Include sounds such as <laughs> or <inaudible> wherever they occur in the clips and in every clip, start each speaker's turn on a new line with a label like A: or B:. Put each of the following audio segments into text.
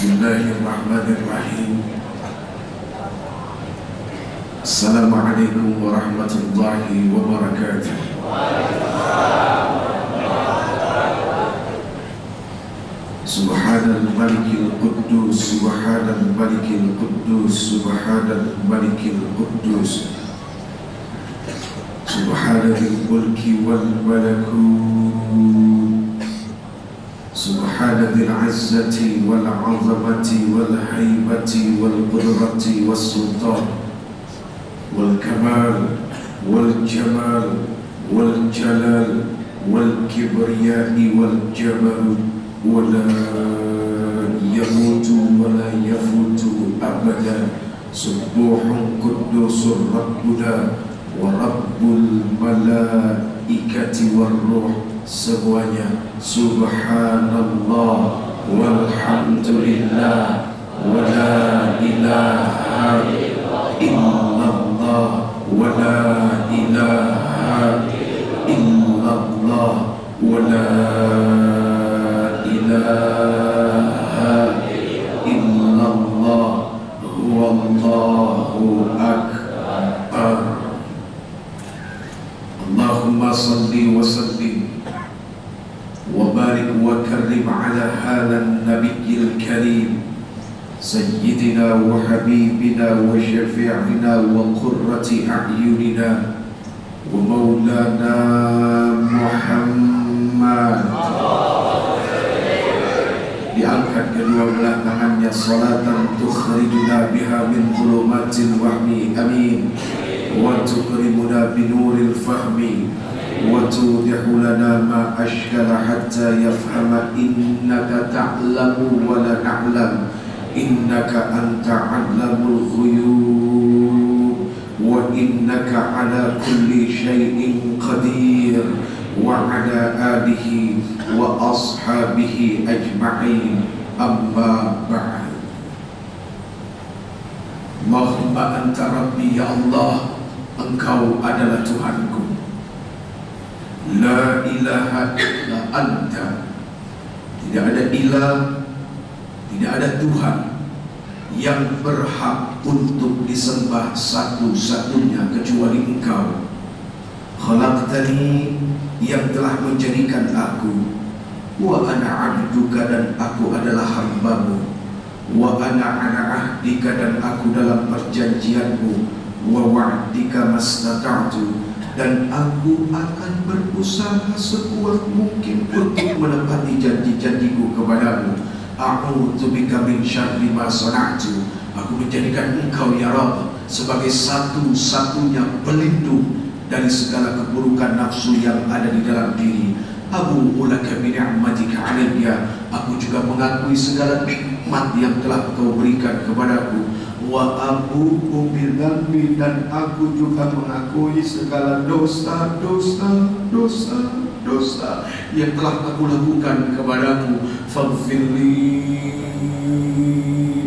A: بسم الله الرحمن الرحيم. السلام عليكم ورحمة الله وبركاته. سبحان الملك القدوس سبحان الملك القدوس سبحان الملك القدوس. سبحان الملك والملكوت. سبحان ذي العزة والعظمة والهيبة والقدرة والسلطان والكمال والجمال والجلال والكبرياء والجبروت ولا يموت ولا يفوت أبدا. سبوح قدوس ربنا ورب الملائكة والروح semuanya. Subhanallah. Walhamdulillah. Wa la ilaha illallah. Wa la ilaha illallah. Wa اللهم صل وسلم وبارك وكرم على هذا النبي الكريم سيدنا وحبيبنا وشفيعنا وقرة أعيننا ومولانا محمد diangkat kedua belah tangannya salatan tukhrijuna biha min zulumatil wahmi. Tukrimuna binuril fahmi وتوضح لنا ما أشكل حتى يفهم. إنك تعلم ولا نعلم إنك أنت علم الغيوب. وإنك على كل شيء قدير وعلى آله وأصحابه أجمعين. أما بعد. اللهم أنت ربي يا الله. Engkau adalah Tuhanku. La ilaha illa anta. Tidak ada ilah Tidak ada Tuhan Yang berhak untuk disembah satu-satunya Kecuali engkau. Khalaqtani Yang telah menjadikan aku. Wa ana abduka dan aku adalah hambamu. Wa ana ana ahdika dan aku dalam perjanjianmu Wa wa'dika dan aku akan berusaha sekuat mungkin untuk menepati janji-janjiku kepadamu. A'udzu bika min syarri ma sana'tu. Aku menjadikan engkau ya Rabb sebagai satu-satunya pelindung dari segala keburukan nafsu yang ada di dalam diri. Abu ulaka bi ni'matika 'alayya. Aku juga mengakui segala nikmat yang telah Engkau berikan kepadaku wa abu bidzambi dan aku juga mengakui segala dosa dosa dosa dosa yang telah aku lakukan kepadamu. Faghfirli.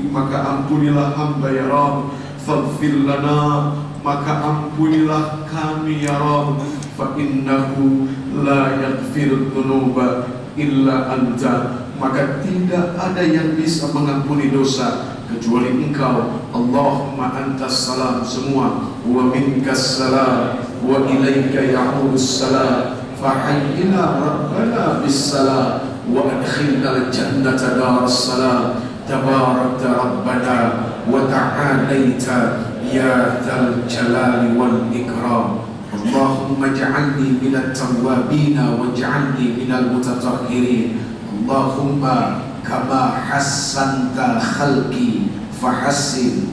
A: Maka ampunilah hamba ya Rabb. Faghfir lana. Maka ampunilah kami ya Rabb. Fa innahu la yaghfiru dzunuba illa anta. Maka tidak ada yang bisa mengampuni dosa kecuali engkau Allahumma antas salam semua wa minkas salam wa ilaika ya'udus salam fahayyina rabbana bis salam wa adkhilna al-jannata daras salam tabarakta rabbana wa ta'alaita ya dzal jalali wal ikram اللهم اجعلني من التوابين واجعلني من المتطهرين اللهم kama hassanta khalqi fahassin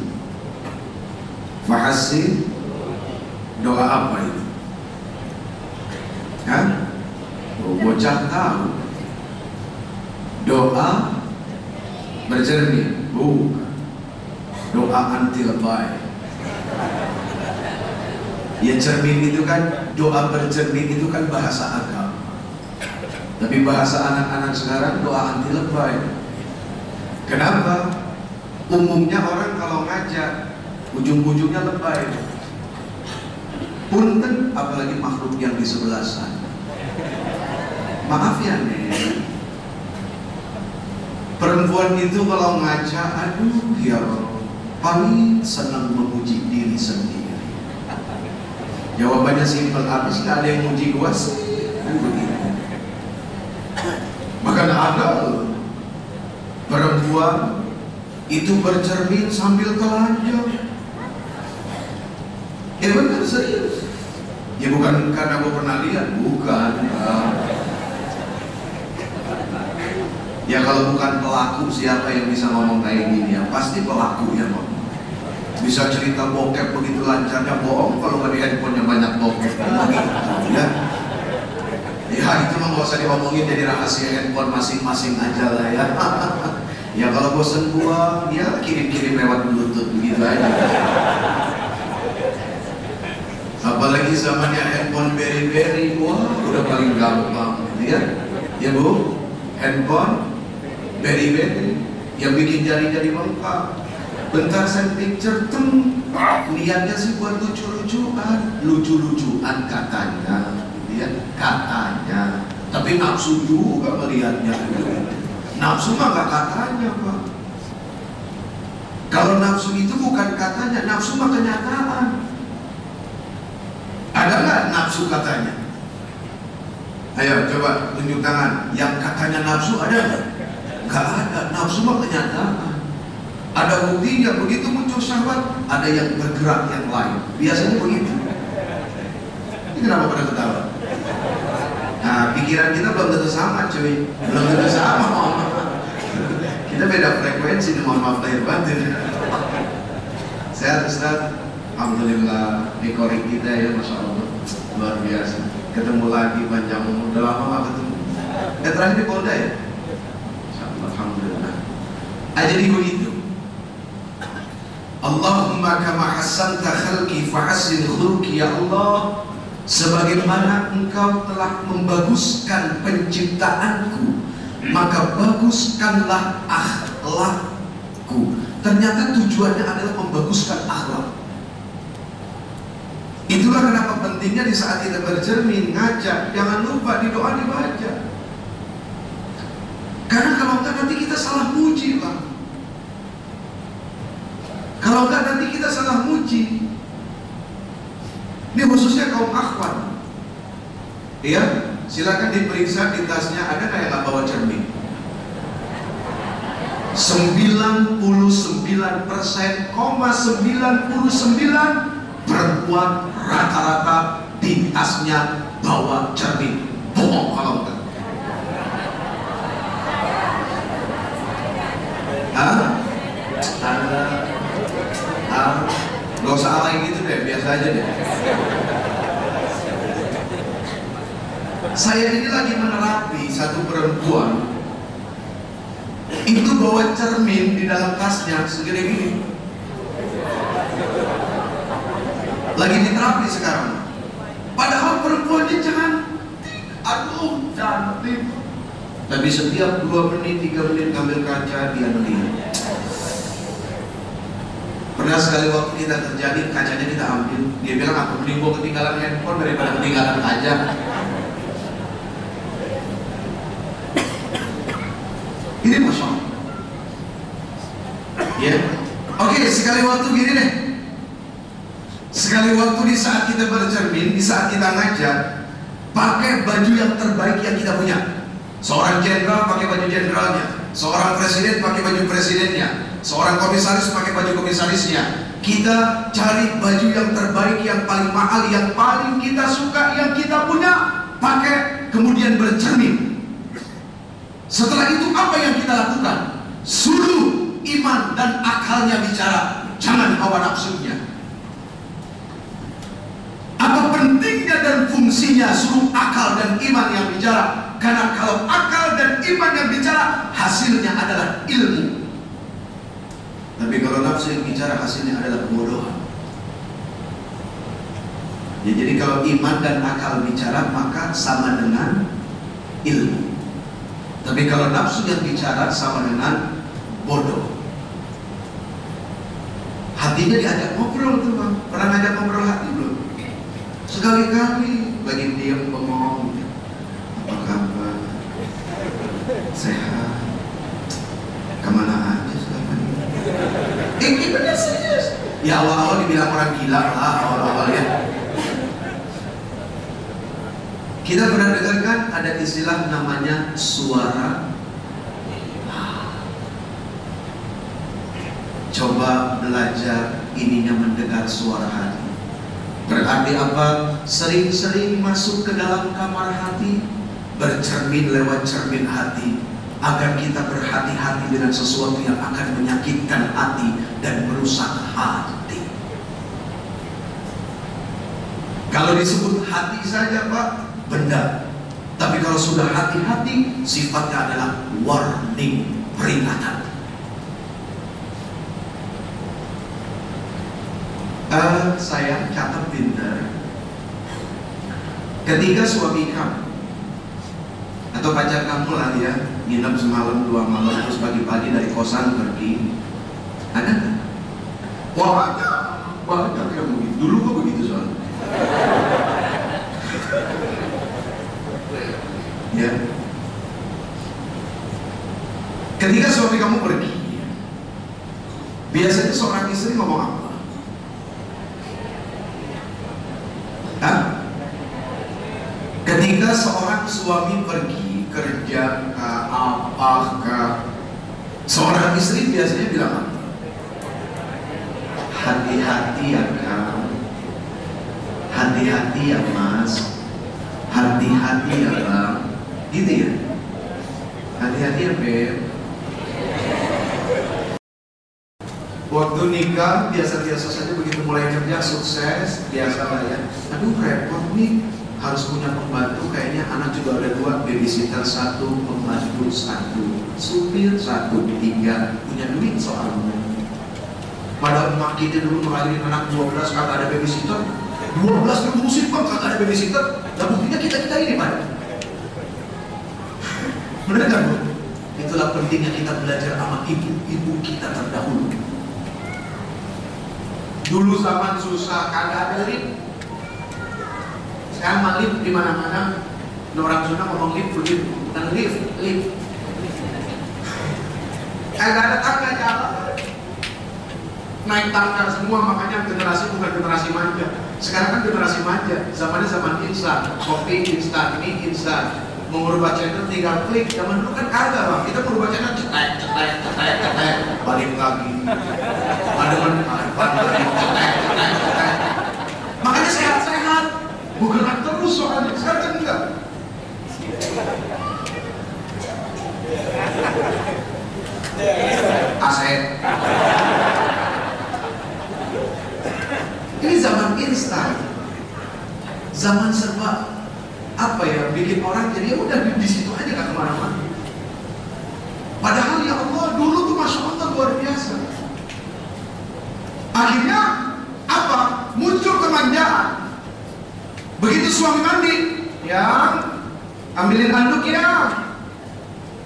A: fahassin doa apa itu? Hah? Oh, bocah tahu. Doa berjernih bukan. Doa anti lebay. Ya cermin itu kan doa bercermin itu kan bahasa agama tapi bahasa anak-anak sekarang doa anti lebay. Kenapa? Umumnya orang kalau ngajak ujung-ujungnya lebay. Punten apalagi makhluk yang di sebelah sana. Maaf ya nih.
B: Perempuan itu kalau ngaca, aduh ya paling senang memuji diri sendiri. Jawabannya simpel, habis nggak ada yang muji gua sih. Bahkan ada perempuan itu bercermin sambil telanjang. Ya benar serius. Ya bukan karena gue pernah lihat, bukan. Ya kalau bukan pelaku siapa yang bisa ngomong kayak gini ya Pasti pelaku yang ngomong Bisa cerita bokep begitu lancarnya bohong Kalau nggak di handphonenya banyak bokep ya. ya itu mah gak usah diomongin jadi rahasia handphone masing-masing aja lah ya. <laughs> Ya kalau bosen gua ya kirim-kirim lewat bluetooth begitu aja. Apalagi zamannya handphone beri-beri Wah udah paling gampang ya. Ya bu Handphone Beri-beri Yang bikin jari-jari lengkap Bentar saya picture tem Niatnya sih buat lucu-lucuan Lucu-lucuan katanya ya, Katanya Tapi nafsu juga melihatnya Nafsu mah gak katanya Pak Kalau nafsu itu bukan katanya Nafsu mah kenyataan Ada nggak nafsu katanya? Ayo coba tunjuk tangan Yang katanya nafsu ada nggak? Gak ada, nafsu mah kenyataan. Ada buktinya, begitu muncul syahwat, ada yang bergerak yang lain. Biasanya begitu. Ini kenapa pada ketawa? Nah, pikiran kita belum tentu sama, cuy. Belum tentu sama, Kita beda frekuensi, mohon maaf lahir batin. Sehat Ustaz, Alhamdulillah, ekorik kita ya, Masya Allah, luar biasa. Ketemu lagi panjang umur, udah lama gak ketemu. Eh terakhir di Polda ya? Alhamdulillah. Ah, jadi begitu. Allahumma kama hasanta khalqi fahassin khulqi ya Allah sebagaimana engkau telah membaguskan penciptaanku maka baguskanlah akhlakku ternyata tujuannya adalah membaguskan akhlak itulah kenapa pentingnya di saat kita bercermin ngajak jangan lupa di doa dibaca karena kalau enggak nanti kita salah muji Pak. Kalau enggak nanti kita salah muji. Ini khususnya kaum akhwat. Ya, silakan diperiksa di tasnya ada yang nggak bawa cermin? 99 persen, 99 perempuan rata-rata di tasnya bawa cermin. Bohong kalau enggak. Hah? Ada Ah, gak usah alay gitu deh, biasa aja deh. Saya ini lagi menerapi satu perempuan itu bawa cermin di dalam tasnya segede gini. Lagi diterapi sekarang. Padahal perempuannya cantik, aduh cantik. Tapi setiap dua menit, tiga menit ngambil kaca dia melihat. Pernah sekali waktu kita terjadi kacanya kita ambil, dia bilang aku mending gua ketinggalan handphone daripada ketinggalan kaca. Ini masya Allah. Ya, oke sekali waktu gini deh. Sekali waktu di saat kita bercermin, di saat kita ngajar, pakai baju yang terbaik yang kita punya. Seorang jenderal pakai baju jenderalnya, seorang presiden pakai baju presidennya, seorang komisaris pakai baju komisarisnya. Kita cari baju yang terbaik, yang paling mahal, yang paling kita suka, yang kita punya, pakai kemudian bercermin. Setelah itu apa yang kita lakukan? Suruh iman dan akalnya bicara, jangan hawa nafsunya. Apa pentingnya dan fungsinya suruh akal dan iman yang bicara? Karena kalau akal dan iman yang bicara, hasilnya adalah ilmu. Tapi kalau nafsu yang bicara, hasilnya adalah kebodohan. Ya, jadi kalau iman dan akal bicara, maka sama dengan ilmu. Tapi kalau nafsu yang bicara, sama dengan bodoh. Hatinya diajak ngobrol bang. Pernah ngajak ngobrol hati belum? Sekali-kali lagi diam bengong. Apa kabar? Sehat. Ini benar serius. Ya awal-awal dibilang orang gila lah awal-awal ya. Kita pernah dengar kan ada istilah namanya suara Coba belajar ininya mendengar suara hati. Berarti apa? Sering-sering masuk ke dalam kamar hati, bercermin lewat cermin hati, agar kita berhati-hati dengan sesuatu yang akan menyakitkan hati dan merusak hati. Kalau disebut hati saja Pak, benda. Tapi kalau sudah hati-hati, sifatnya adalah warning, peringatan. Uh, saya catat pinter ketika suami kamu atau pacar kamu lah ya nginep semalam dua malam terus pagi-pagi dari kosan pergi ada nggak? Wah ada, ada kayak begitu. Dulu kok begitu soalnya. ya. Ketika suami kamu pergi, biasanya seorang istri ngomong apa? Hah? Ketika seorang suami pergi kerja ke apa ke seorang istri biasanya bilang apa? Hati-hati ya kau, hati-hati ya mas, hati-hati ya bang, gitu ya? Hati-hati ya beb. Waktu nikah biasa-biasa saja begitu mulai kerja sukses biasa lah ya. Aduh repot nih harus punya pembantu kayaknya anak juga ada dua babysitter satu pembantu satu supir satu tiga punya duit soalnya. Pada emak kita dulu melahirin anak 12 kagak ada babysitter 12 ngurusin bang kagak ada babysitter Nah buktinya kita-kita ini pak <laughs> Benar kan bu? Itulah pentingnya kita belajar sama ibu-ibu kita terdahulu Dulu zaman susah kagak ada. Sekarang mah lift di mana-mana. Orang Sunda ngomong lift begitu, bukan lift, lift. Kagak ada tangga jalan. Naik tangga semua, makanya generasi bukan generasi manja. Sekarang kan generasi manja, zamannya zaman instan, kopi instan, mie instan. Mau merubah channel tinggal klik. Zaman dulu kan kagak bang, kita merubah channel cetek, cetek, cetek, cetek, balik lagi. Ada lagi, cetek, cetek, bergerak terus soalnya. Sekarang kan enggak. Aset. Ini zaman instan. Zaman serba apa ya bikin orang jadi ya udah di, situ aja gak ke mana-mana. Padahal ya Allah dulu tuh masya Allah luar biasa. Akhirnya apa? Muncul kemanjaan. Begitu suami mandi, ya ambilin handuk ya.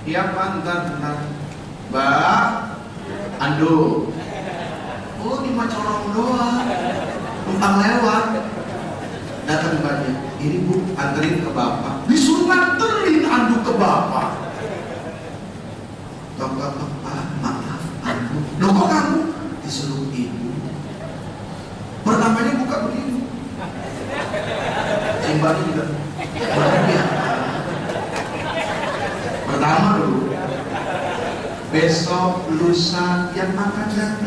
B: Ya pantat, bentar. Mbak, anduk. Oh, mah corong doang. Numpang lewat. Datang mbaknya. Ini bu, anterin ke bapak. Disuruh nganterin anduk ke. Bapak, bapak, maaf, anduk. Loh kok kamu? Disuruh ibu. Pertamanya buka begini. Simbahnya juga. Bahagia. Pertama dulu. Lusa, yang akan datang.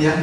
B: Ya,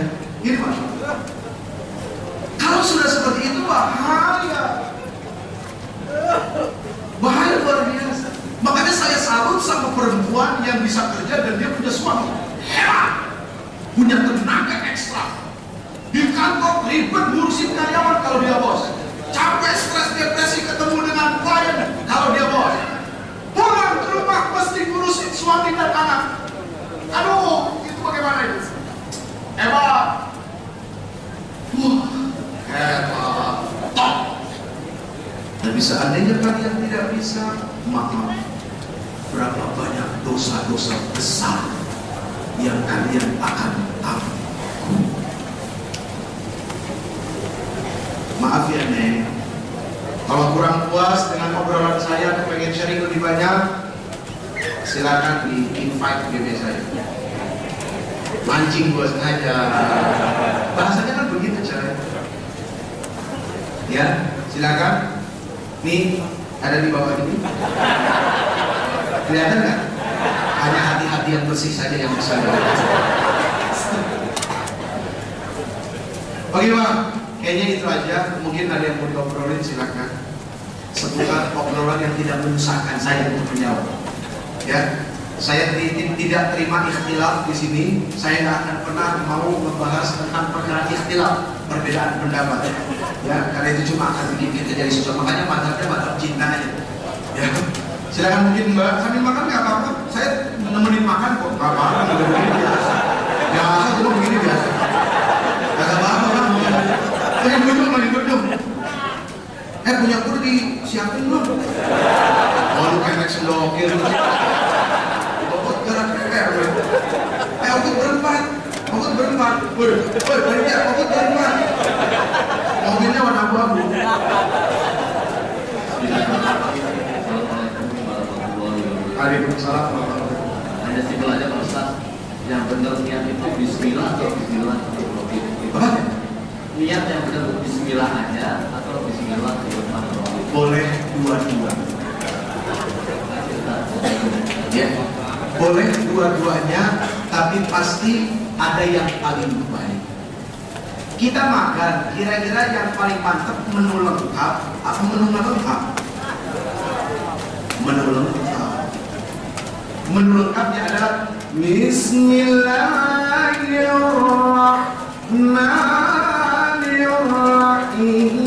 B: Tapi seandainya kalian tidak bisa, maaf. Berapa banyak dosa-dosa besar yang kalian akan tanggung. Maaf ya Neng, kalau kurang puas dengan obrolan saya, pengen sharing lebih banyak, silakan di invite BB saya. Mancing gue sengaja. Bahasanya kan begitu cara. Ya, silakan. Nih ada di bawah ini. Kelihatan nggak? Hanya hati-hati yang bersih saja yang bisa. Oke bang, kayaknya itu aja. Mungkin ada yang mau diobrolin silakan. Seputar obrolan yang tidak menyusahkan saya untuk menjawab. Ya, saya tidak terima ikhtilaf di sini. Saya nggak akan pernah mau membahas tentang perkara ikhtilaf, perbedaan pendapat. Ya, karena itu cuma akan bikin kita jadi susah. Makanya mantapnya mantap cinta aja. Ya, silakan mungkin mbak sambil makan nggak apa-apa. Saya nemenin makan kok. Nggak apa-apa. Ya, masa cuma begini biasa. Gak apa-apa kan? Pengen duduk, pengen duduk. Eh punya kur disiapin belum? Oh lu kayak sendokir. Pokok gerak kayak Eh aku berempat. Pokok berempat. Woi, woi, banyak. Pokok berempat. Mobilnya warna abu-abu. Waalaikumsalam.
C: Ada simpel aja Pak Ustaz. Yang benar niat itu Bismillah atau Bismillah
B: Apa?
C: Niat yang benar Bismillah aja atau Bismillah
B: Boleh dua-dua. Ya, boleh dua-duanya, tapi pasti ada yang paling baik. Kita makan, kira-kira yang paling mantap menu lengkap apa menu lengkap? Menu lengkap. Menu lengkapnya adalah Bismillahirrahmanirrahim.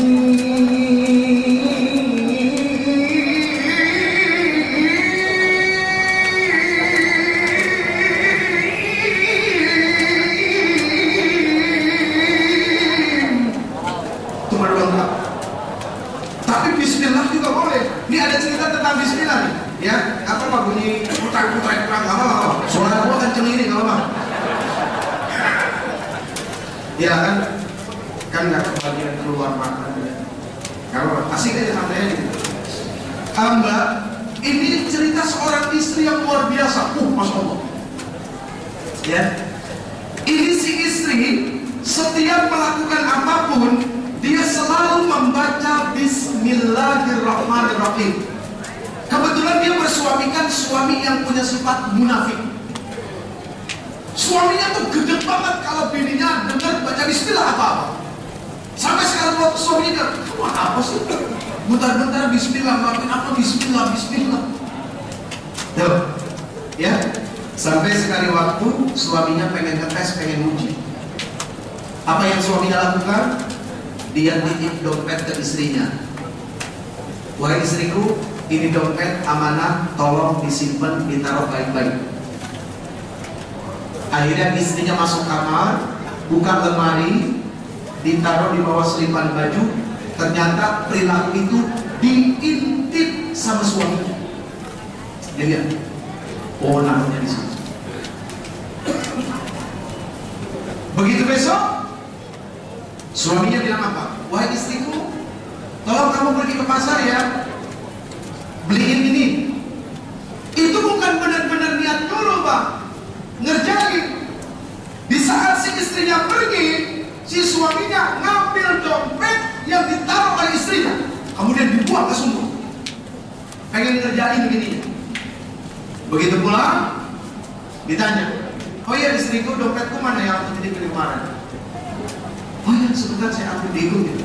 B: Ini nggak apa-apa. Ya kan, kan nggak kebagian keluar makan. Nggak apa-apa. Asik aja santai gitu. Hamba, ini cerita seorang istri yang luar biasa. Uh, masya Allah. Ya, ini si istri setiap melakukan apa pun dia selalu membaca Bismillahirrahmanirrahim. Kebetulan dia bersuamikan suami yang punya sifat munafik. Suaminya tuh gede banget kalau bininya dengar baca Bismillah apa-apa. Sampai sekarang waktu suaminya kamu apa sih? Bentar-bentar Bismillah, ngelakuin apa Bismillah, Bismillah. Tuh, ya. Sampai sekali waktu suaminya pengen ngetes, pengen uji. Apa yang suaminya lakukan? Dia titip dompet ke istrinya. Wahai istriku, ini dompet amanah, tolong disimpan, ditaruh baik-baik. Akhirnya istrinya masuk kamar, buka lemari, ditaruh di bawah selipan baju. Ternyata perilaku itu diintip sama suaminya. Oh namanya di situ. Begitu besok, suaminya bilang apa? Wahai istriku, tolong kamu pergi ke pasar ya, beliin ini. Itu bukan benar-benar niat dulu, Pak. Ngerjain. Di saat si istrinya pergi, si suaminya ngambil dompet yang ditaruh oleh istrinya. Kemudian dibuang ke sumur. Ngerjain begini. Begitu pulang, ditanya, oh iya istriku dompetku mana yang aku titip kemarin? Oh iya sebentar saya ambil bingung gitu.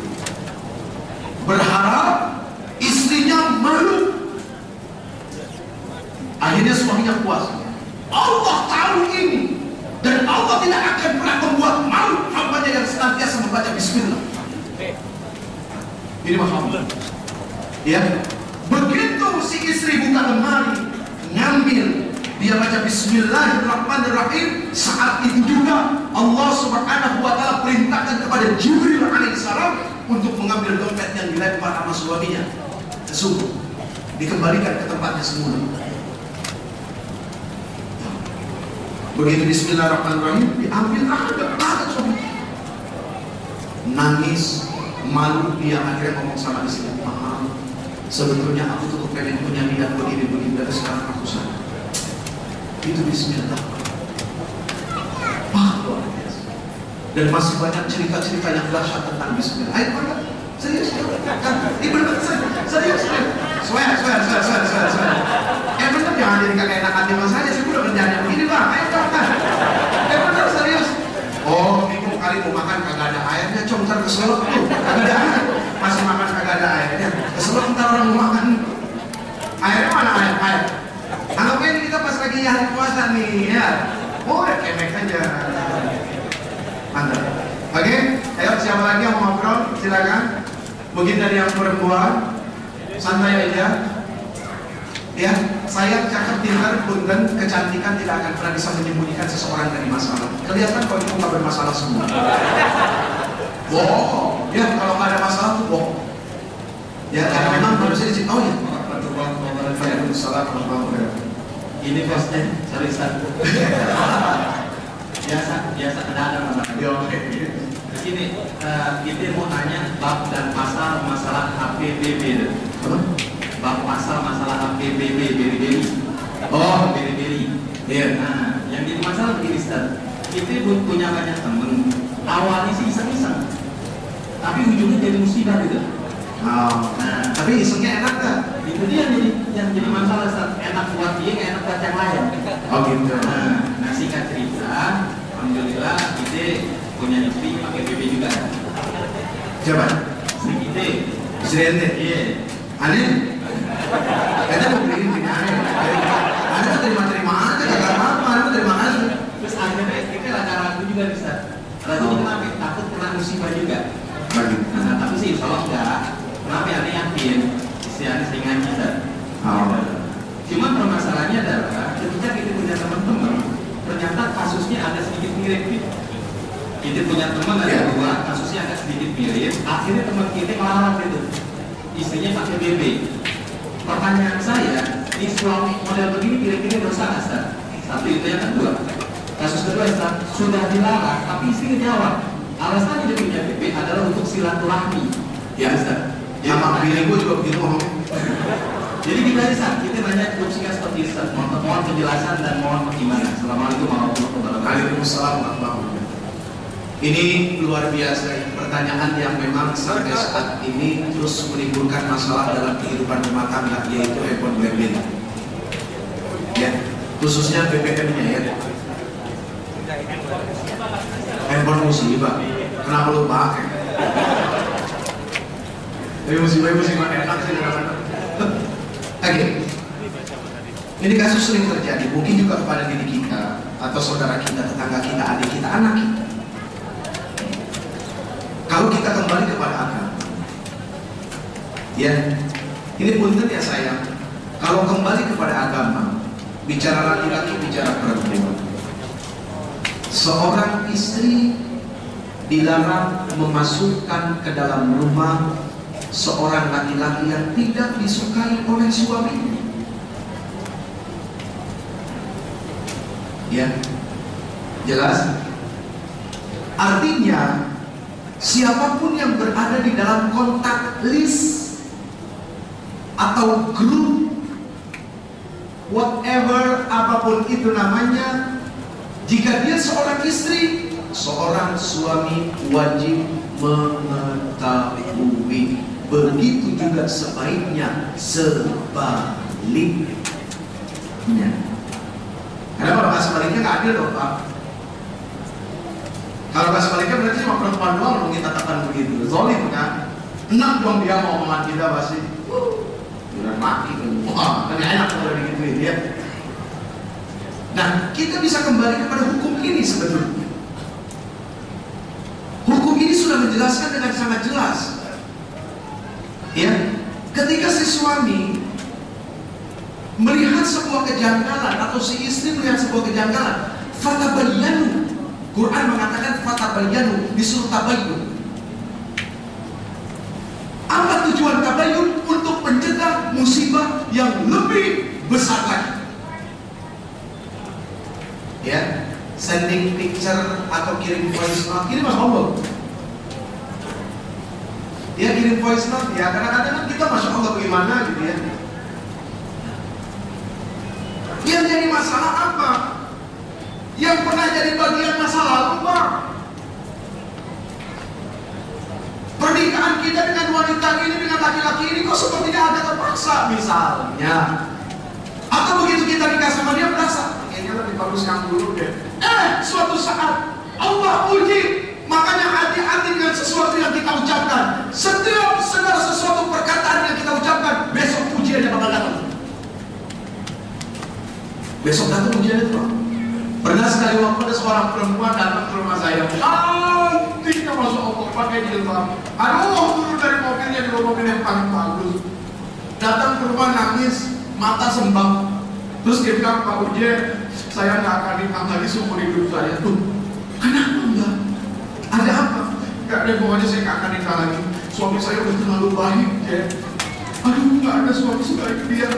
B: Berharap istrinya malu. Akhirnya suaminya puas. Allah tahu ini dan Allah tidak akan pernah membuat malu hambanya yang senantiasa membaca Bismillah. Ini masalah. Ya, begitu si istri buka lemari, ngambil. Dia baca Bismillahirrahmanirrahim. Saat itu juga Allah Subhanahu wa taala perintahkan kepada Jibril alaihissalam untuk mengambil dompet yang dilempar sama suaminya. Sesungguh dikembalikan ke tempatnya semula. Begitu Bismillahirrahmanirrahim diambil ada ada suami. Nangis malu dia akhirnya ngomong sama istrinya maaf sebetulnya aku tuh pengen punya niat begini begini dari sekarang aku sadar itu Bismillah. Wah, luar biasa. dan masih banyak cerita-cerita yang dahsyat tentang Bismillah. Ayo mana serius ya ini benar serius. Swear swear swear swear swear swear. Eh benar jangan jadi kakek enak hati mas aja saya udah kerjanya begini bang ayo coba eh benar serius. Oh minggu kali mau makan kagak ada airnya cong. Ntar tuh. Kagak ada masih makan kagak ada airnya keselak ntar orang mau makan. Airnya mana air? Air. Anggap aja kita pas lagi hari puasa nih ya. Oh udah kemek aja. Mantap. Oke ayo siapa lagi yang mau ngobrol? Silakan. Mungkin dari yang perempuan. Santai aja. Ya saya cakap pintar punten kecantikan tidak akan pernah bisa menyembunyikan seseorang dari masalah. Kelihatan kalau itu nggak bermasalah semua. Bohong ya kalau nggak ada masalah tuh bohong ya karena memang manusia di oh ya
C: Ini bosnya, sorry Ustaz. <laughs> biasa, biasa ada ada namanya.
B: Ya, oke.
C: Begini, eh, kita mau tanya bab dan pasal masalah HPBB. Bab pasal masalah HPBB, beri-beri.
B: Oh.
C: beri-beri.
B: Iya.
C: Nah, yang jadi masalah begini Ustaz. Kita pun punya banyak temen. Awalnya sih. Tapi ujungnya jadi musibah gitu.
B: Oh.
C: Nah,
B: Tapi isengnya enak gak?
C: itu dia yang jadi, yang jadi masalah Ustaz. Enak buat dia, nggak enak buat yang lain.
B: Oh gitu.
C: Nah, nah singkat cerita, Alhamdulillah kita punya istri pakai BB juga.
B: Coba.
C: Istri kita,
B: Istri ente.
C: iya.
B: Aneh. Ente mau beliin aneh. Aneh tuh terima-terima aja, kagak apa-apa. Aneh terima aja.
C: Terus akhirnya kita rada ragu juga bisa. Ragu
B: Oh.
C: kenapa? Takut kena musibah juga. Nah, tapi sih insya Allah enggak. Kenapa ya? Yakin istri Aneh sering ngaji Ustaz.
B: Oh.
C: Cuma permasalahannya adalah ketika kita punya teman-teman, ternyata kasusnya ada sedikit mirip. Kita punya teman ada
B: Iya.
C: dua, kasusnya agak sedikit mirip. Akhirnya teman kita ngelarang gitu. Istrinya pakai BB. Pertanyaan saya, di suami model begini kira-kira dosa nggak? Satu itu yang kedua. Kasus kedua Ustaz, sudah dilarang, tapi istri ngejawab. Alasan punya BB adalah untuk silaturahmi.
B: Ya.
C: Ustaz.
B: Sama bini gue juga begitu ngomong.
C: Jadi kita bisa kita banyak opsikan seperti itu. Ustaz. Mohon, mohon penjelasan dan mohon pertimbangan. Assalamualaikum warahmatullahi wabarakatuh.
B: Waalaikumsalam warahmatullahi wabarakatuh. Ini luar biasa ya, pertanyaan yang memang sampai saat ini terus menimbulkan masalah dalam kehidupan rumah tangga yaitu handphone BBM. Ya, khususnya BBM-nya ya. Handphone musibah. Kenapa lu pakai? Tapi musibah musibah enak sih Oke. Ini kasus sering terjadi, mungkin juga kepada diri kita atau saudara kita, tetangga kita, adik kita, anak kita. Kalau kita kembali kepada agama, ya, ini punten ya sayang. Kalau kembali kepada agama, bicara laki-laki, bicara perempuan. Seorang istri dilarang memasukkan ke dalam rumah seorang laki-laki yang tidak disukai oleh suaminya. Ya, jelas. Artinya, siapa pun yang berada di dalam kontak list atau grup, whatever apa pun itu namanya, jika dia seorang istri, seorang suami wajib mengetahui. Begitu juga sebaiknya sebaliknya. Karena kalau nggak sebaliknya nggak adil dong Pak. Kalau nggak sebaliknya berarti cuma perempuan doang dong kita katakan begitu. Zolim kan? Enak dong dia mau omongan kita pasti. Udah mati kan. Kan enak kalau digituin ya. Nah, kita bisa kembali kepada hukum ini sebetulnya. Hukum ini sudah menjelaskan dengan sangat jelas. Ya, ketika si suami melihat sebuah kejanggalan atau si istri melihat sebuah kejanggalan, fatabayyanu. Quran mengatakan fatabayyanu, disuruh tabayyun. Apa tujuan tabayyun? Untuk mencegah musibah yang lebih besar lagi. Ya, sending picture atau kirim voice note, ini masya Allah. Ya kirim voice note ya, kadang-kadang kan kita masya Allah bagaimana gitu ya. Yang jadi masalah apa? Yang pernah jadi bagian masa lalu Pak. Pernikahan kita dengan wanita ini, dengan laki-laki ini kok sepertinya ada terpaksa misalnya. Atau begitu kita nikah sama dia berasa, kayaknya lebih bagus yang dulu deh. Eh, suatu saat Allah uji. Makanya hati-hati dengan sesuatu yang kita ucapkan. Setiap segala sesuatu perkataan yang kita ucapkan, besok ujiannya bakal datang. Besok datang ujian itu. Pernah sekali waktu ada seorang perempuan datang ke rumah saya. Cantiknya masuk Allah pakai jilbab. Aduh, turun dari mobilnya di mobil yang paling bagus. Datang ke rumah nangis, mata sembang. Terus dia bilang, Pak Uje, saya nggak akan nikah lagi seumur hidup saya. Tuh, kenapa Gak ada pokoknya saya nggak akan nikah lagi. Suami saya udah terlalu baik, ya. Aduh, nggak ada suami sebaik dia.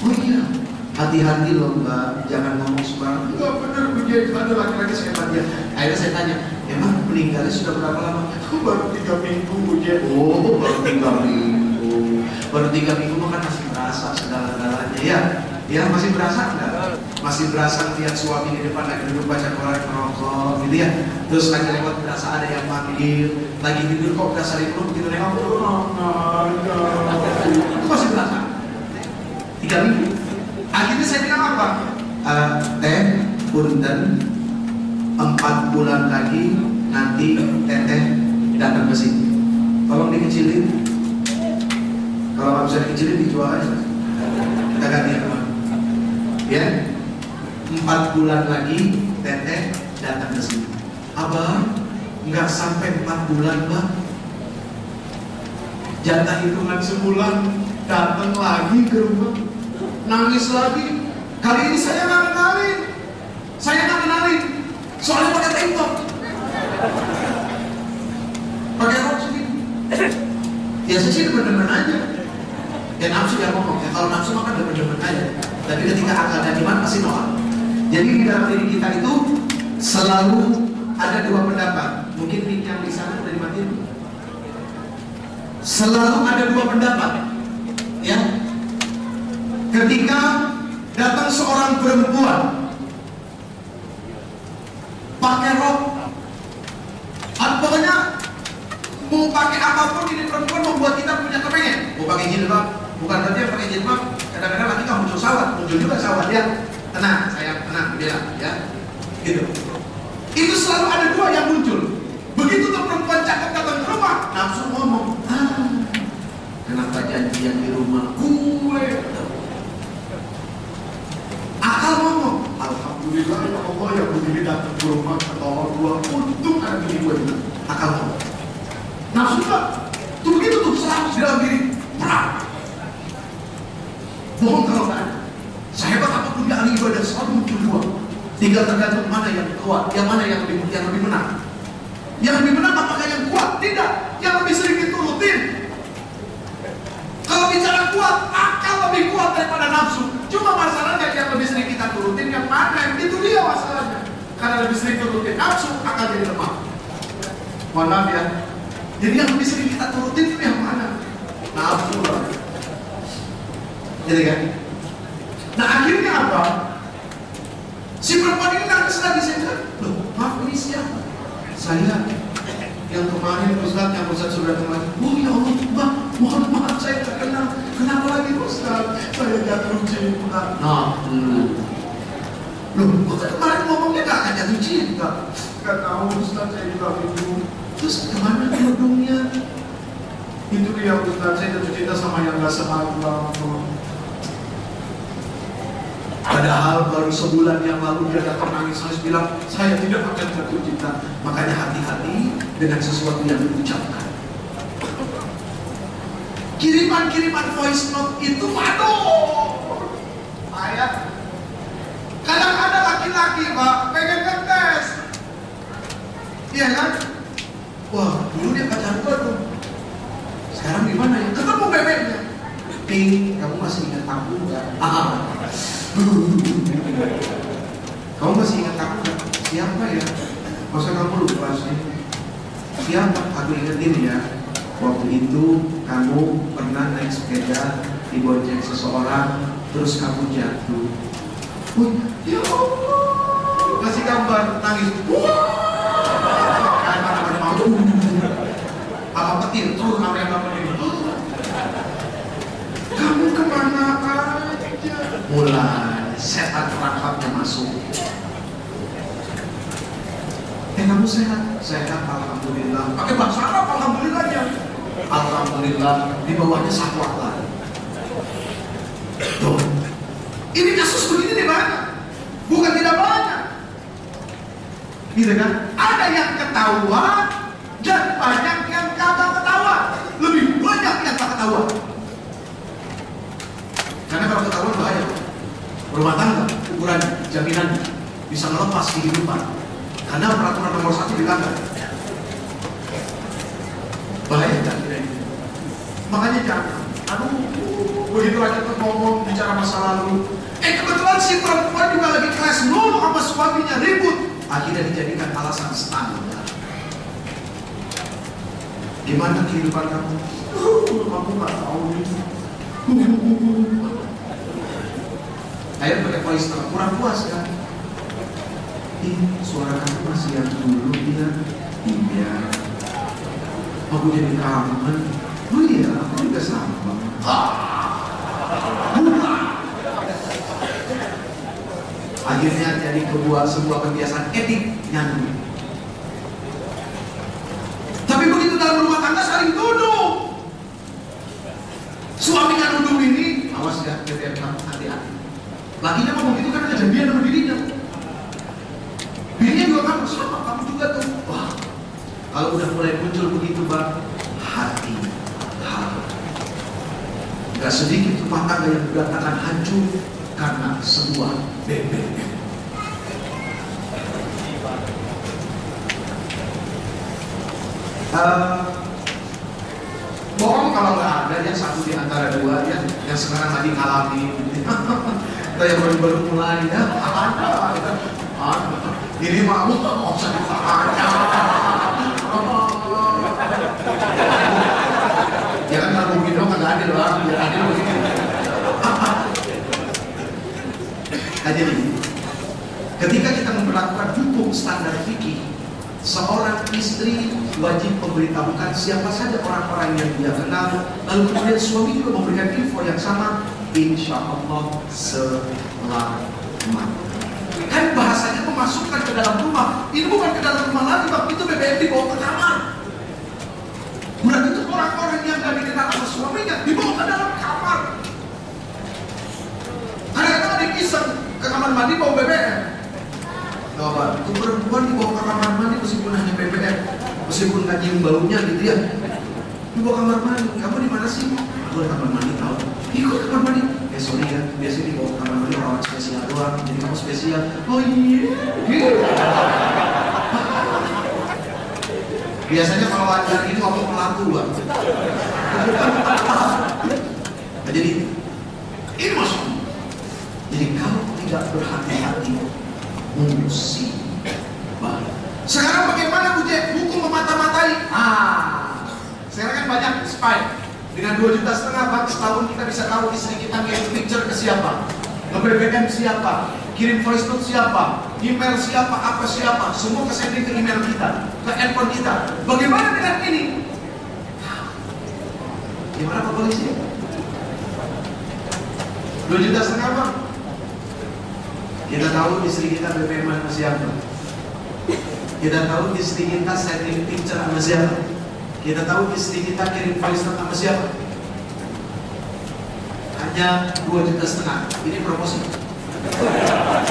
B: Oh iya, Hati-hati loh mbak, jangan ngomong sembarangan. Enggak benar, punya ada laki-laki sehebat dia. Akhirnya saya tanya, emang meninggalnya sudah berapa lama? Oh, baru tiga minggu, punya. Oh, baru tiga minggu. Baru tiga minggu kan masih berasa segala-galanya. Ya, ya masih berasa enggak? Masih berasa lihat suami di depan lagi duduk baca Quran merokok, gitu ya. Terus lagi lewat berasa ada yang manggil, lagi tidur kok berasa di perut begitu nengok, oh, itu masih berasa. Tiga minggu. Akhirnya saya bilang apa? Uh, teh, punten, empat bulan lagi nanti teteh datang ke sini. Tolong dikecilin. Kalau nggak bisa dikecilin dijual aja. Kita ganti rumah. Ya, empat bulan lagi teteh datang ke sini. Abah, nggak sampai empat bulan bang. Jatah hitungan sebulan datang lagi ke rumah nangis lagi. Kali ini saya nggak kenalin. Saya nggak kenalin. Soalnya pakai tank. Pakai rok segini. Ya sih demen-demen aja. Ya nafsu yang ngomong. Ya kalau nafsu maka demen-demen aja. Tapi ketika akal dan iman pasti nolak. Jadi di dalam diri kita itu selalu ada dua pendapat. Mungkin link yang di sana udah dimatiin. Selalu ada dua pendapat. Ya, ketika datang seorang perempuan pakai rok. Atau pokoknya mau pakai apa pun ini perempuan membuat kita punya kepengen. Mau pakai jilbab. Bukan berarti yang pakai jilbab kadang-kadang nanti nggak muncul sawat muncul juga sawat ya. Tenang bilang ya gitu. Itu selalu ada dua yang muncul. Begitu tuh perempuan cakep datang ke rumah nafsu ngomong ah, kenapa janjian di rumah gue? Akal ngomong Alhamdulillah ya Allah ya begini datang ke rumah atau dua untung ada bini gue akal ngomong. Nafsu enggak tuh begitu tuh selalu di dalam diri berat. Bohong kalau nggak ada ibadah selalu muncul dua tinggal tergantung mana yang kuat yang mana yang lebih yang lebih menang yang lebih menang apakah yang kuat tidak yang lebih sering diturutin kalau bicara kuat akal lebih kuat daripada nafsu Cuma masalahnya yang lebih sering kita turutin yang mana? Itu dia masalahnya. Karena lebih sering turutin nafsu akan jadi lemah. Mohon maaf ya. Jadi yang lebih sering kita turutin itu yang mana? Nafsu lah. Jadi kan? Nah akhirnya apa? Si perempuan ini nangis lagi saya bilang, loh maaf ini siapa? Saya yang kemarin Ustaz yang Ustaz sudah kemarin. Oh ya Allah, Mbak, mohon maaf saya tak kenal. Kenapa lagi Ustaz? Saya jatuh cinta. Nah, hmm. Loh, kok kemarin ngomongnya gak akan jatuh cinta? Gak tahu Ustaz, saya juga bingung. Terus ke mana kerudungnya? Itu dia Ustaz, saya jatuh cinta sama yang gak seagama. Padahal baru sebulan yang lalu dia datang nangis nangis bilang saya tidak akan jatuh cinta. Makanya hati-hati dengan sesuatu yang diucapkan. Kiriman-kiriman voice note itu aduh ayat. Kadang ada laki-laki pak pengen ngetes, iya kan? Wah dulu dia pacar gua tuh. Sekarang gimana ya? Ketemu bebeknya. Pink, kamu masih aku nggak? Ah. Kamu masih ingat aku nggak? Siapa ya? Masa kamu lupa sih? Siapa? Aku ingetin ya. Waktu itu kamu pernah naik sepeda dibonceng seseorang, terus kamu jatuh. Wih, ya Allah. Kasih gambar, nangis. Wah. Kayak mana mau tuh. Apa petir terus apa yang kamu ini? Kamu ke mana aja? Mulai setan perangkapnya masuk. Eh kamu sehat? Sehat Alhamdulillah. Pakai bahasa Arab Alhamdulillahnya Alhamdulillah Di bawahnya sakwatan Tuh. Ini kasus begini nih banyak Bukan tidak banyak. Gitu kan? Ada yang ketawa Dan banyak yang kagak ketawa Lebih banyak yang tak ketawa Karena kalau ketahuan bahaya Rumah tangga, ukuran jaminan Bisa melepas kehidupan karena peraturan nomor satu dilanggar. Bahaya kan. Makanya jangan. Aduh, begitu aja tuh ngomong bicara masa lalu. Eh kebetulan si perempuan juga lagi kelas dulu sama suaminya ribut. Akhirnya dijadikan alasan standar. Gimana kehidupan kamu? Uh, aku nggak tahu Ayo pakai poster, kurang puas kan? Ih, suara kamu masih yang dulu ya? Iya. Aku jadi kangen. Oh iya, aku juga sama. Akhirnya jadi sebuah kebiasaan etik nyanyi. Tapi begitu dalam rumah tangga saling tuduh. Suaminya nuduh ini, awas ya, BTM kamu hati-hati. Lakinya ngomong gitu karena kejadian sama dirinya. Bininya juga kamu sama, kamu juga tuh. Wah, kalau udah mulai muncul begitu bang, hati, hati. Gak sedikit rumah tangga yang berantakan hancur karena sebuah BBM. Uh, bohong kalau nggak ada yang satu di antara dua yang yang sekarang lagi ngalamin. <laughs> Atau yang baru-baru mulai ya ada ada ada ini mah lu nggak mau usah ditanya ya kan kalau begini dong nggak adil lah biar adil begini nah jadi ketika kita memperlakukan hukum standar fikih seorang istri wajib memberitahukan siapa saja orang-orang yang dia kenal. Lalu kemudian suami juga memberikan info yang sama insya Allah selamat. Kan bahasanya memasukkan ke dalam rumah. Ini bukan ke dalam rumah lagi bang. Itu BBM dibawa ke kamar. Berarti itu orang-orang yang gak dikenal sama suaminya dibawa ke dalam kamar. Kadang-kadang ada iseng ke kamar mandi bawa BBM. Coba, itu perempuan dibawa ke kamar mandi meskipun hanya BBM meskipun nggak nyium baunya gitu ya. Dibawa kamar mandi. Kamu di mana sih? Aku di kamar mandi tahu. Ikut kamar mandi? Eh sorry ya. Biasanya dibawa ke kamar mandi orang spesial doang. Jadi kamu spesial. Oh iya. Biasanya kalau ajar ini ngomong pelaku bang. Nah, jadi ini maksudnya. Jadi kalau tidak berhati-hati musibah sekarang bagaimana Bu Jek? Hukum memata-matai. Ah, sekarang spy. Dengan 2 juta setengah bang, setahun kita bisa tahu istri kita ngirim picture ke siapa, nge-BBM siapa, kirim voice note siapa, email siapa, apa siapa, semua ke sending ke email kita, ke handphone kita. Bagaimana dengan ini? Gimana Pak Polisi? 2 juta setengah bang. Kita tahu istri kita BBM sama siapa. Kita tahu istri kita setting picture sama siapa. Kita tahu istri kita kirim note sama siapa. Hanya 2 juta setengah. Ini promosi.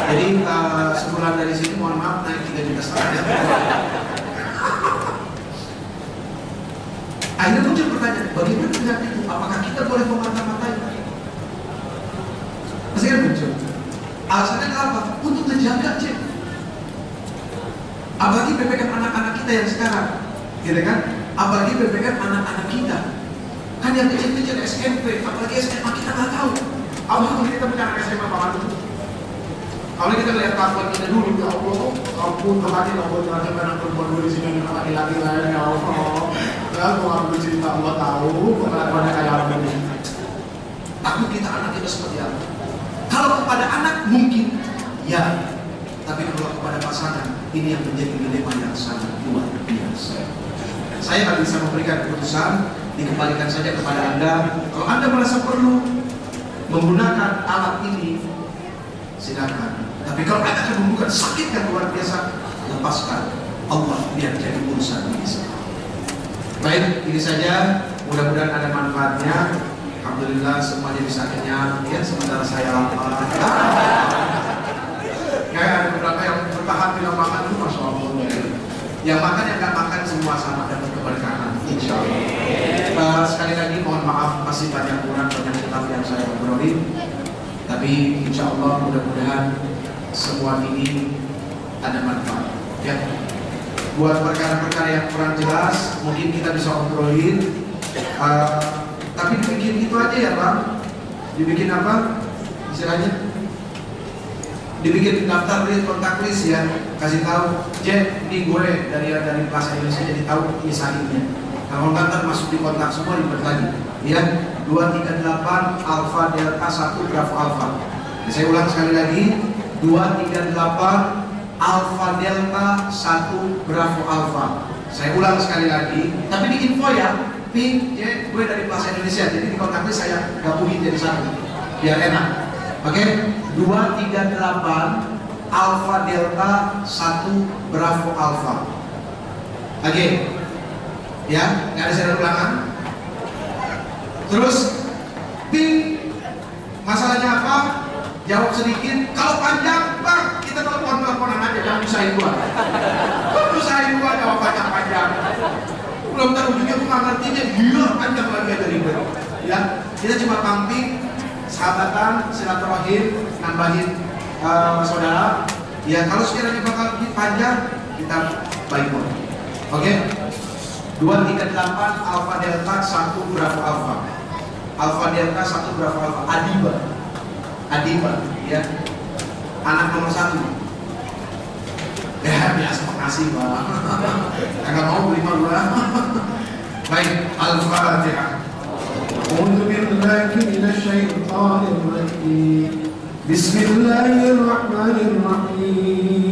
B: Jadi uh, sebulan dari sini mohon maaf naik 3 juta setengah ya. Akhirnya muncul pertanyaan, bagaimana dengan itu? Apakah kita boleh memata-matai? Pasti kan muncul. Alasannya apa? Untuk menjaga cek. Apalagi BBM anak-anak kita yang sekarang, gitu kan? Apalagi BBM anak-anak kita, kan yang kecil-kecil SMP, apalagi SMA kita nggak tahu. Allah kita punya anak SMA Pak Madu. Kalau kita lihat kelakuan kita dulu, ya Allah, ampun Tuhan ya Allah, jangan sampai anak perempuan gue di sini yang laki lagi lain ya Allah. Ya, nggak perlu cerita, Allah tahu, gue kelakuannya kayak apa. Takut kita anak kita seperti apa? Kalau kepada anak mungkin, ya. Tapi kalau kepada pasangan, ini yang menjadi dilema yang sangat luar biasa. Saya nggak bisa memberikan keputusan, dikembalikan saja kepada Anda. Kalau Anda merasa perlu menggunakan alat ini, silakan. Tapi kalau Anda akan membuka sakit yang luar biasa, lepaskan. Allah biar jadi urusan ini. Baik, ini saja. Mudah-mudahan ada manfaatnya. Alhamdulillah semuanya bisa kenyang. Ya, sementara saya lapar. <laughs> Ya, ada beberapa yang bertahan tidak makan itu masya Allah. Yang makan yang nggak makan semua sama keberkahan. Insya. Uh, sekali lagi mohon maaf masih banyak kurang banyak kitab yang saya obrolin. Tapi insya Allah mudah-mudahan semua ini ada manfaat. Ya. Buat perkara-perkara yang kurang jelas mungkin kita bisa obrolin. Uh, tapi dibikin itu aja ya Pak. Dibikin apa? Istilahnya dibikin daftar list kontak list ya kasih tahu Jen ini gue dari dari Plaza Indonesia jadi tahu ini sahihnya kalau nggak masuk di kontak semua ribet lagi. Ya 238 Alpha Delta 1 Bravo Alpha. Ya, saya ulang sekali lagi. 238 Alpha Delta 1 Bravo Alpha. Saya ulang sekali lagi. Tapi di info ya Pink, J, gue dari Plaza Indonesia. Jadi di kontak list saya gabungin jadi satu. Biar enak. Oke, okay? 238 Alpha Delta 1 Bravo Alpha. Oke, okay. Ya, nggak ada saya ulangan. Terus, ping, masalahnya apa? Jawab sedikit. Kalau panjang, bang, kita telepon teleponan aja, jangan usahain gua. Kau usahain gua jawab panjang panjang. Belum tahu ujungnya gua ngertinya, iya panjang lagi ada ribet. Ya, kita cuma pumping, sahabatan, silaturahim, nambahin uh, saudara. Ya kalau sekiranya bakal panjang, kita baik Oke? Okay? 238 Alpha Delta 1 Bravo Alpha. Alpha Delta 1 Bravo Alpha. Adiba. Adiba, ya. Anak nomor satu. Ya biasa makasih pak. <laughs> Agak mau beli mah <laughs> Baik, Al-Fatihah.
A: أعوذ بالله من الشيطان الرجيم بسم الله الرحمن الرحيم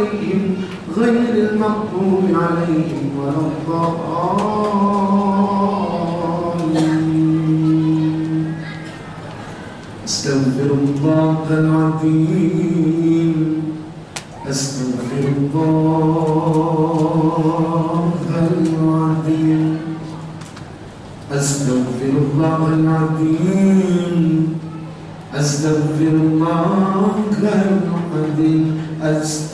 A: غير المغضوب عليهم ولا أستغفر الله العظيم. أستغفر الله العظيم. أستغفر الله العظيم. أستغفر الله العظيم. أستغفر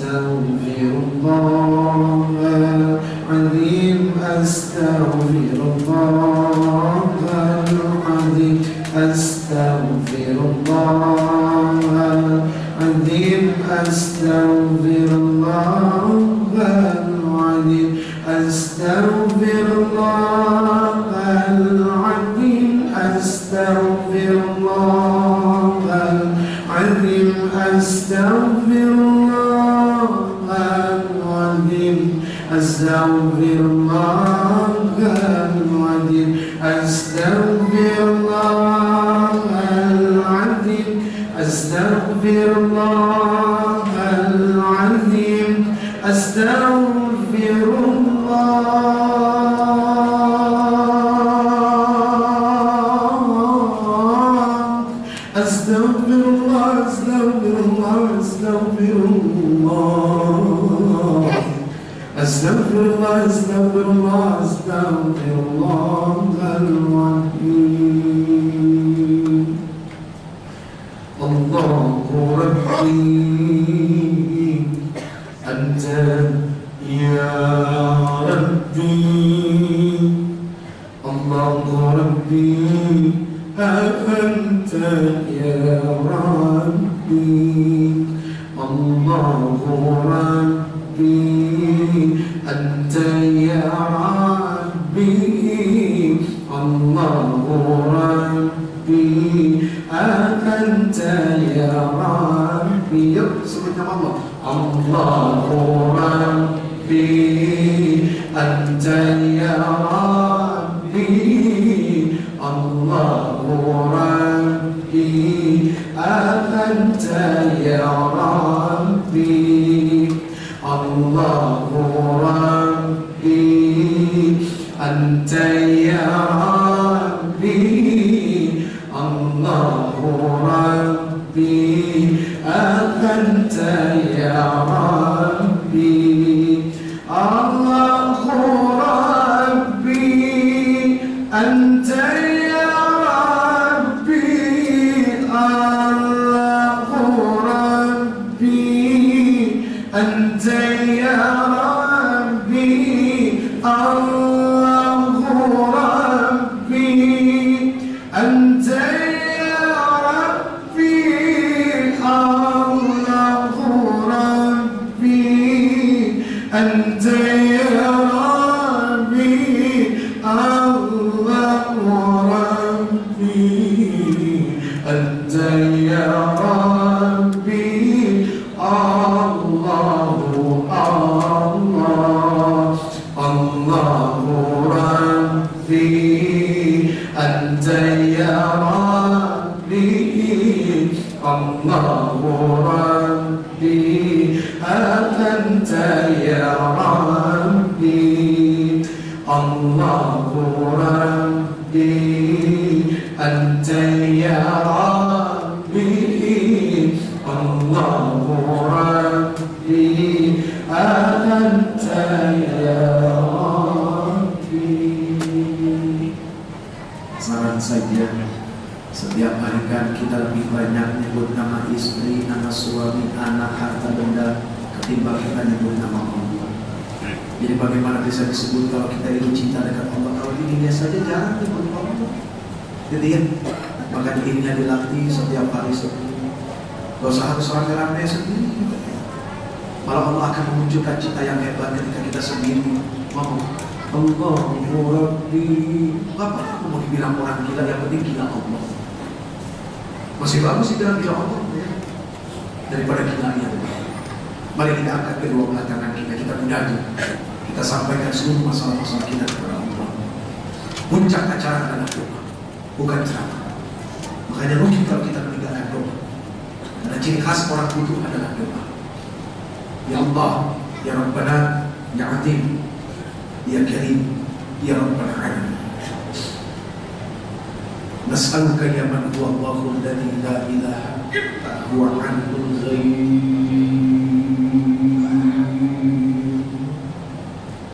A: الله العظيم. أستغفر الله. أستغفر الله أستغفر الله أستغفر الله. أستغفر الله أستغفر الله أستغفر الله. أنت يا ربي الله ربي أنت
B: kita lebih banyak nyebut nama istri, nama suami, anak, harta benda ketimbang kita nyebut nama Allah. Jadi bagaimana bisa disebut kalau kita itu cinta dekat Allah? Kalau dia saja jarang nyebut Allah. Jadi ya, maka dirinya dilatih setiap hari sendiri. Gak usah harus rame-rame sendiri. Malah Allah akan memunculkan cita yang hebat ketika kita sendiri ngomong Allahu Rabbi Apa aku mau dibilang orang gila Yang penting gila Allah masih bagus sih dalam bila Allah ya. Daripada kinanya Mari kita angkat kedua belah tangan kita Kita mudahi Kita sampaikan seluruh masalah-masalah kita kepada Allah. Puncak acara adalah doa Bukan ceramah. Makanya rugi kalau kita meninggalkan doa. Karena ciri khas orang butuh adalah doa. Ya Allah Ya Rabbana Ya Atim Ya Karim. Ya Rabbana العالمين نسألك يا من هو الله الذي لا إله إلا هو عنه الغيب